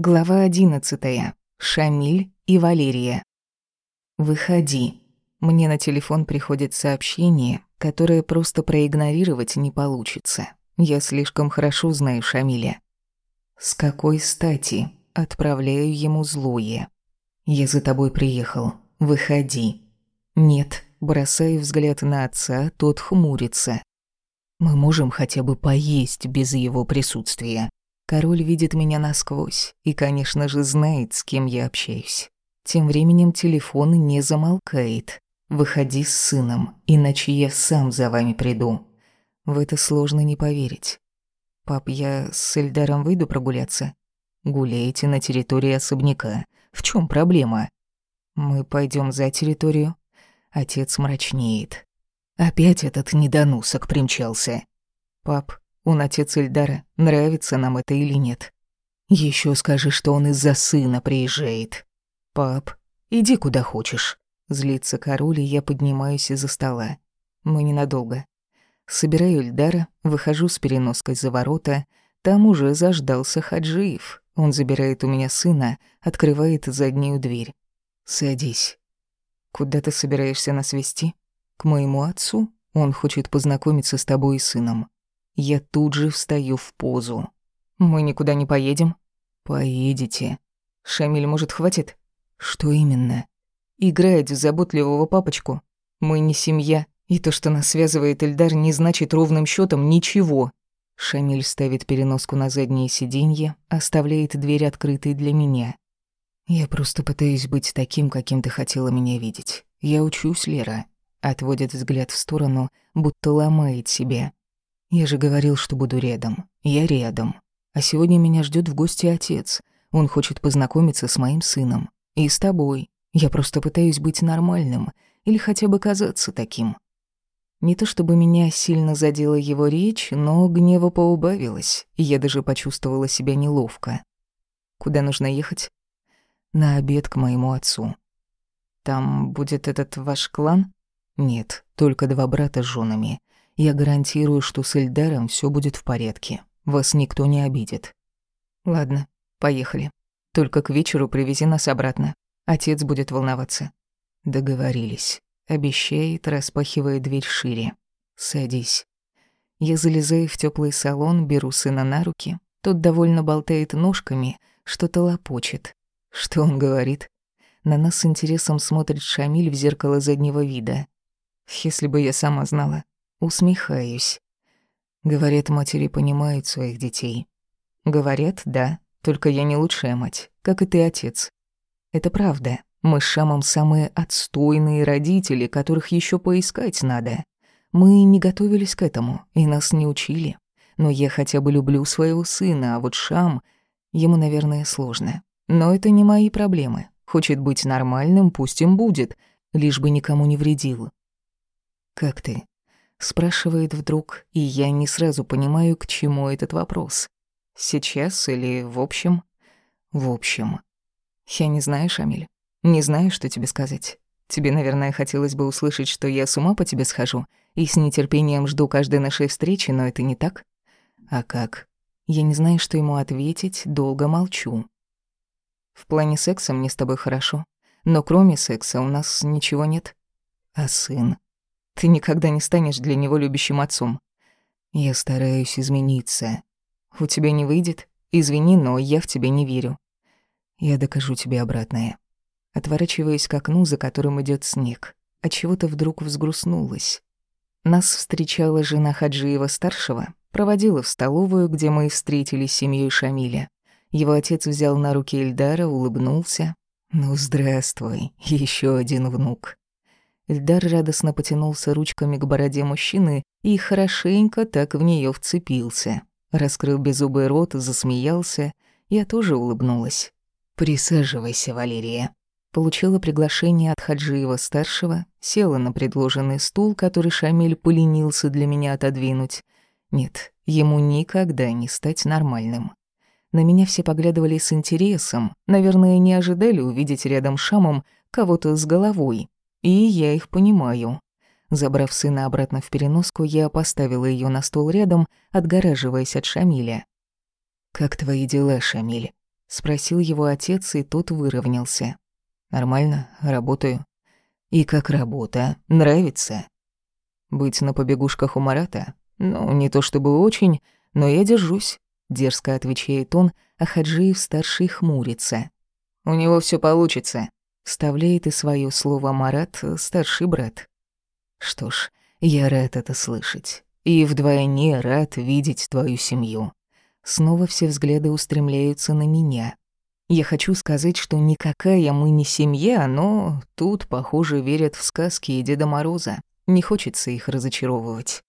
Глава одиннадцатая. Шамиль и Валерия. «Выходи». Мне на телефон приходит сообщение, которое просто проигнорировать не получится. Я слишком хорошо знаю Шамиля. «С какой стати?» Отправляю ему злое. «Я за тобой приехал. Выходи». «Нет». Бросаю взгляд на отца, тот хмурится. «Мы можем хотя бы поесть без его присутствия». Король видит меня насквозь и, конечно же, знает, с кем я общаюсь. Тем временем телефон не замолкает. «Выходи с сыном, иначе я сам за вами приду». В это сложно не поверить. «Пап, я с Эльдаром выйду прогуляться?» «Гуляете на территории особняка. В чем проблема?» «Мы пойдем за территорию». Отец мрачнеет. Опять этот недоносок примчался. «Пап, он отец Эльдара. Нравится нам это или нет? Еще скажи, что он из-за сына приезжает. Пап, иди куда хочешь. Злится король, и я поднимаюсь из-за стола. Мы ненадолго. Собираю Эльдара, выхожу с переноской за ворота. Там уже заждался Хаджиев. Он забирает у меня сына, открывает заднюю дверь. «Садись». «Куда ты собираешься нас вести?» «К моему отцу. Он хочет познакомиться с тобой и сыном». Я тут же встаю в позу. «Мы никуда не поедем?» «Поедете». «Шамиль, может, хватит?» «Что именно?» «Играть в заботливого папочку. Мы не семья, и то, что нас связывает Эльдар, не значит ровным счетом ничего». Шамиль ставит переноску на заднее сиденье, оставляет дверь открытой для меня. «Я просто пытаюсь быть таким, каким ты хотела меня видеть. Я учусь, Лера». Отводит взгляд в сторону, будто ломает себя. Я же говорил, что буду рядом. Я рядом. А сегодня меня ждет в гости отец. Он хочет познакомиться с моим сыном. И с тобой. Я просто пытаюсь быть нормальным. Или хотя бы казаться таким. Не то чтобы меня сильно задела его речь, но гнева поубавилось, и я даже почувствовала себя неловко. Куда нужно ехать? На обед к моему отцу. Там будет этот ваш клан? Нет, только два брата с женами. Я гарантирую, что с Эльдаром все будет в порядке. Вас никто не обидит. Ладно, поехали. Только к вечеру привези нас обратно. Отец будет волноваться. Договорились. Обещает, распахивая дверь шире. Садись. Я залезаю в теплый салон, беру сына на руки. Тот довольно болтает ножками, что-то лопочет. Что он говорит? На нас с интересом смотрит Шамиль в зеркало заднего вида. Если бы я сама знала. Усмехаюсь. Говорят, матери понимают своих детей. Говорят, да, только я не лучшая мать, как и ты, отец. Это правда. Мы с Шамом самые отстойные родители, которых еще поискать надо. Мы не готовились к этому, и нас не учили. Но я хотя бы люблю своего сына, а вот Шам... Ему, наверное, сложно. Но это не мои проблемы. Хочет быть нормальным, пусть им будет, лишь бы никому не вредил. «Как ты?» Спрашивает вдруг, и я не сразу понимаю, к чему этот вопрос. Сейчас или в общем? В общем. Я не знаю, Шамиль. Не знаю, что тебе сказать. Тебе, наверное, хотелось бы услышать, что я с ума по тебе схожу, и с нетерпением жду каждой нашей встречи, но это не так. А как? Я не знаю, что ему ответить, долго молчу. В плане секса мне с тобой хорошо, но кроме секса у нас ничего нет. А сын? Ты никогда не станешь для него любящим отцом. Я стараюсь измениться. У тебя не выйдет? Извини, но я в тебя не верю. Я докажу тебе обратное. Отворачиваясь к окну, за которым идет снег, от чего-то вдруг взгрустнулась. Нас встречала жена Хаджиева-старшего, проводила в столовую, где мы встретились с семьей Шамиля. Его отец взял на руки Эльдара, улыбнулся. «Ну, здравствуй, еще один внук». Эльдар радостно потянулся ручками к бороде мужчины и хорошенько так в нее вцепился. Раскрыл беззубый рот, засмеялся. Я тоже улыбнулась. «Присаживайся, Валерия». Получила приглашение от Хаджиева-старшего, села на предложенный стул, который Шамиль поленился для меня отодвинуть. Нет, ему никогда не стать нормальным. На меня все поглядывали с интересом, наверное, не ожидали увидеть рядом с Шамом кого-то с головой, и я их понимаю. Забрав сына обратно в переноску, я поставила ее на стол рядом, отгораживаясь от Шамиля. «Как твои дела, Шамиль?» Спросил его отец, и тот выровнялся. «Нормально, работаю». «И как работа? Нравится?» «Быть на побегушках у Марата? Ну, не то чтобы очень, но я держусь», — дерзко отвечает он, а Хаджиев-старший хмурится. «У него все получится», — вставляет и свое слово Марат, старший брат. «Что ж, я рад это слышать. И вдвойне рад видеть твою семью. Снова все взгляды устремляются на меня. Я хочу сказать, что никакая мы не семья, но тут, похоже, верят в сказки и Деда Мороза. Не хочется их разочаровывать.